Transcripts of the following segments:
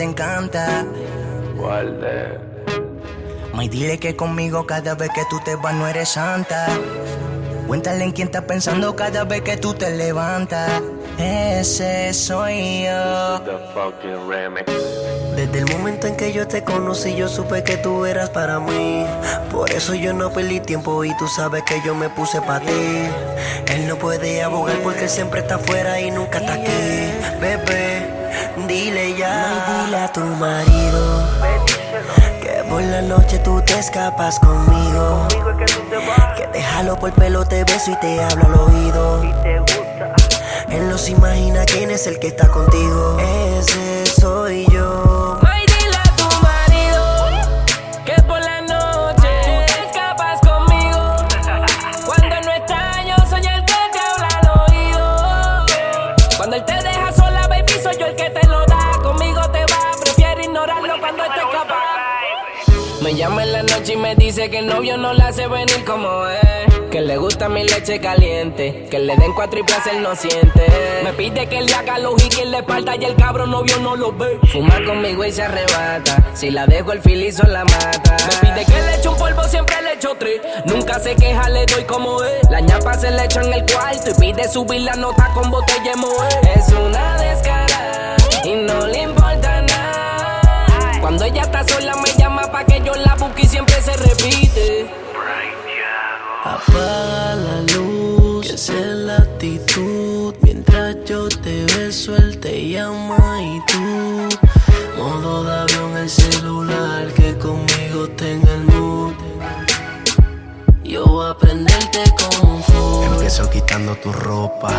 te encanta. Guarde. May, dile que conmigo cada vez que tú te vas no eres santa. Cuéntale en quién estás pensando cada vez que tú te levantas. Ese soy yo. The fucking remix. Desde el momento en que yo te conocí, yo supe que tú eras para mí. Por eso yo no perdí tiempo y tú sabes que yo me puse para ti. Él no puede abogar porque él siempre está afuera y nunca está aquí. Bebé, dile ya. Y dile a tu marido que por la noche tú te escapas conmigo. Que te jalo por pelo, te beso y te hablo al oído. Él no se imagina quién es el que está contigo. Ese soy yo. Me llama en la noche y me dice que el novio no la hace venir como es. Que le gusta mi leche caliente. Que le den cuatro y placer no siente. Me pide que le haga los y le espalda y el cabrón novio no lo ve. Fuma conmigo y se arrebata. Si la dejo el filizo la mata. Me pide que le eche un polvo, siempre le echo tres. Nunca se queja, le doy como es. La ñapa se le echa en el cuarto y pide subir la nota con botella Moe. Es una descarada y no le importa nada. Cuando ella está sola me llama pa' que siempre se repite. Apaga la luz, que esa es la actitud. Mientras yo te beso, él te llama y tú. Modo de avión el celular, que conmigo tenga el mood. Yo voy a prenderte como un. Empiezo quitando tu ropa,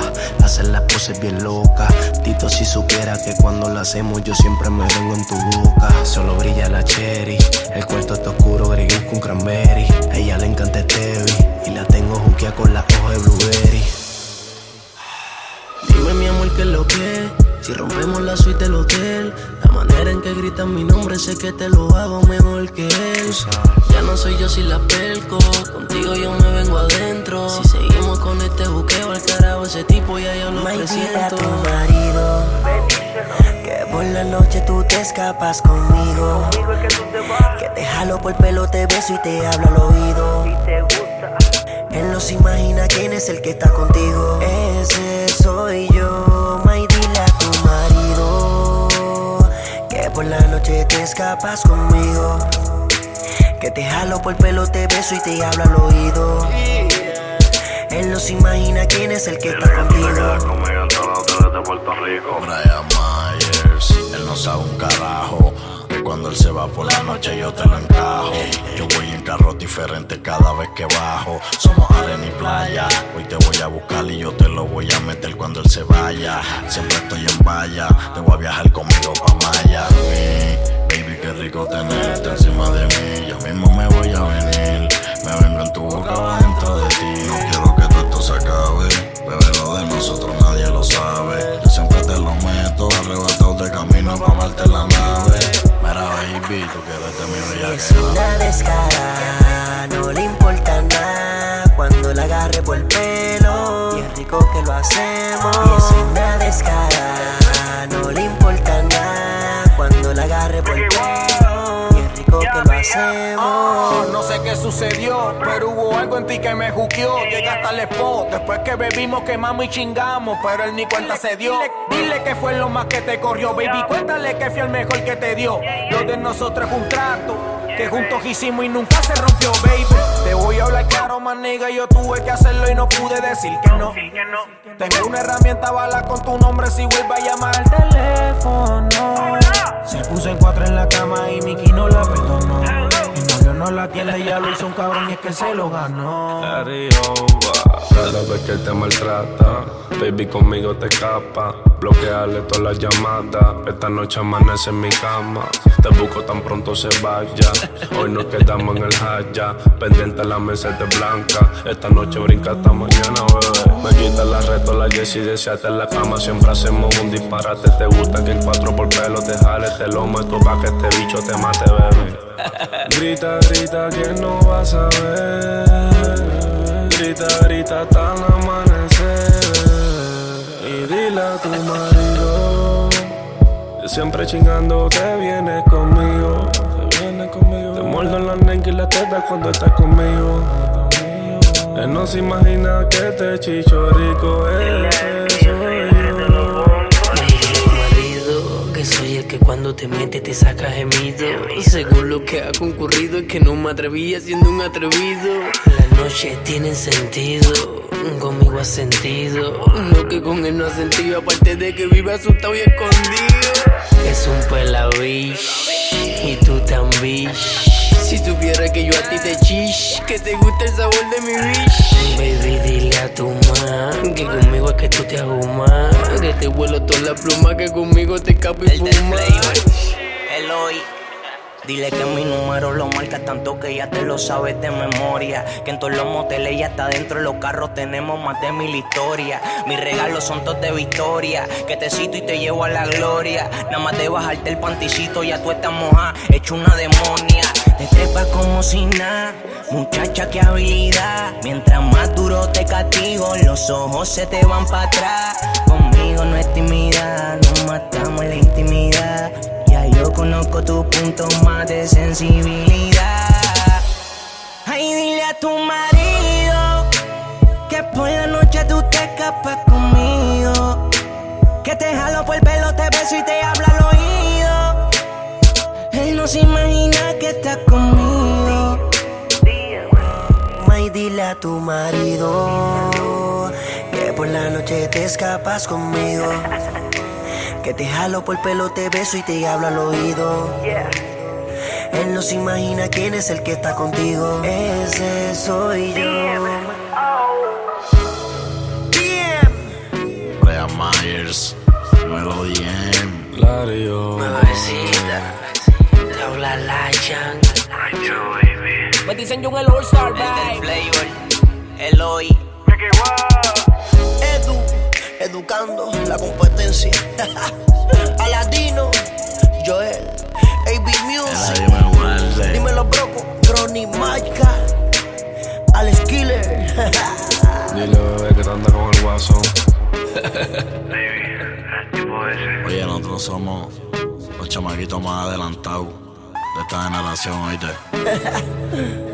hacer las poses bien locas. Tito, si supiera que cuando lo hacemos yo siempre me vengo en tu boca. Solo brilla la cherry, con cranberry. A ella le encanta este Tevi y la tengo juquea con la hoja de blueberry. Dime mi amor qué es lo que es? Si rompemos la suite del hotel La manera en que gritan mi nombre Sé que te lo hago mejor que él Ya no soy yo si la pelco Contigo yo me vengo adentro Si seguimos con este buqueo al carajo Ese tipo ya yo lo presiento a tu marido Que por la noche tú te escapas conmigo Que te por pelo, te beso y te hablo al oído él no se imagina quién es el que está contigo. Ese soy yo. May, dile a tu marido que por la noche te escapas conmigo. Que te jalo por pelo, te beso y te hablo al oído. Él no se imagina quién es el que está contigo. Puerto Rico. Brian Myers, él no sabe un carajo. Cuando él se va por la noche yo te lo encajo. Yo voy en carro diferente cada vez que bajo. Somos arena y playa. Hoy te voy a buscar y yo te lo voy a meter cuando él se vaya. Siempre estoy en valla. Te voy a viajar conmigo pa' Miami. Baby, qué rico tenerte encima de mí. Yo mismo me voy a venir. Me vengo en tu boca, Es una descarada, no le importa nada cuando la agarre por el pelo. Y es rico que lo hacemos. Y es una descarada, no le importa nada cuando la agarre por el pelo. Y es rico que lo hacemos. Qué sucedió, pero hubo algo en ti que me juqueó. Llegaste al spot, después que bebimos, quemamos y chingamos, pero él ni cuenta se dio. Dile, dile que fue lo más que te corrió, baby. Cuéntale que fui el mejor que te dio. Lo de nosotros es un trato. Que juntos hicimos y nunca se rompió, baby. Te voy a hablar claro, más nigga. Yo tuve que hacerlo y no pude decir que no. Tengo una herramienta bala con tu nombre si vuelve a llamar al teléfono. Se puso en cuatro en la cama y Mickey no la perdonó. Mi novio no la tiene, ya lo hizo un cabrón y es que se lo ganó. Cada vez que él te maltrata, baby conmigo te escapa. Bloquearle todas las llamadas. Esta noche amanece en mi cama. Te busco tan pronto se vaya. Hoy nos quedamos en el haya. Pendiente la mesa de blanca. Esta noche brinca hasta mañana, bebé. Me quita la reto, la Jessie deseate en la cama. Siempre hacemos un disparate. Te gusta que en cuatro por pelo te jale. Te lo meto pa' que este bicho te mate, bebé. Grita, grita, que no vas a ver. Grita, grita hasta el amanecer. Y dile a tu marido. siempre chingando, te vienes conmigo. Te conmigo. Te muerdo en la neck y la teta cuando estás conmigo. Él no se imagina que te chicho rico ese que soy el que cuando te mete te saca gemido. Según lo que ha concurrido es que no me atreví siendo un atrevido. Las noches tienen sentido, conmigo has sentido. Lo que con él no ha sentido, aparte de que vive asustado y escondido. Es un y también. Que yo a ti te chish, que te gusta el sabor de mi bish. Baby, dile a tu man que conmigo es que tú te ahumas. Que te vuelo toda la pluma, que conmigo te escapo y El del fuma. flavor, Eloy. Dile que mi número lo marca tanto que ya te lo sabes de memoria. Que en todos los moteles ya está dentro de los carros tenemos más de mil historias. Mis regalos son todos de victoria. Que te cito y te llevo a la gloria. Nada más de bajarte el panticito, ya tú estás moja, hecho una demonia. Te trepas como si nada, muchacha, qué habilidad. Mientras más duro te castigo, los ojos se te van para atrás. Conmigo no es timidad, nos matamos en la intimidad. Yo conozco tus puntos más de sensibilidad. Ay, dile a tu marido que por la noche tú te escapas conmigo. Que te jalo por el pelo, te beso y te hablo al oído. Él no se imagina que estás conmigo. May, dile a tu marido que por la noche te escapas conmigo. Que te jalo por el pelo, te beso y te hablo al oído. Él no se imagina quién es el que está contigo. Ese soy yo. Brian Myers, Melody M. Lario. Bebecita, te habla la Yang. Me dicen yo un el All Star, El del babe. flavor, Eloy. Edu, educando la competencia. Aladino, Joel, AB Music. Dímelo, broco, Ronnie Maika, Alex Killer. Dile, bebé, que te anda con el guasón. Oye, nosotros somos los chamaquitos más adelantados de esta generación, oíste.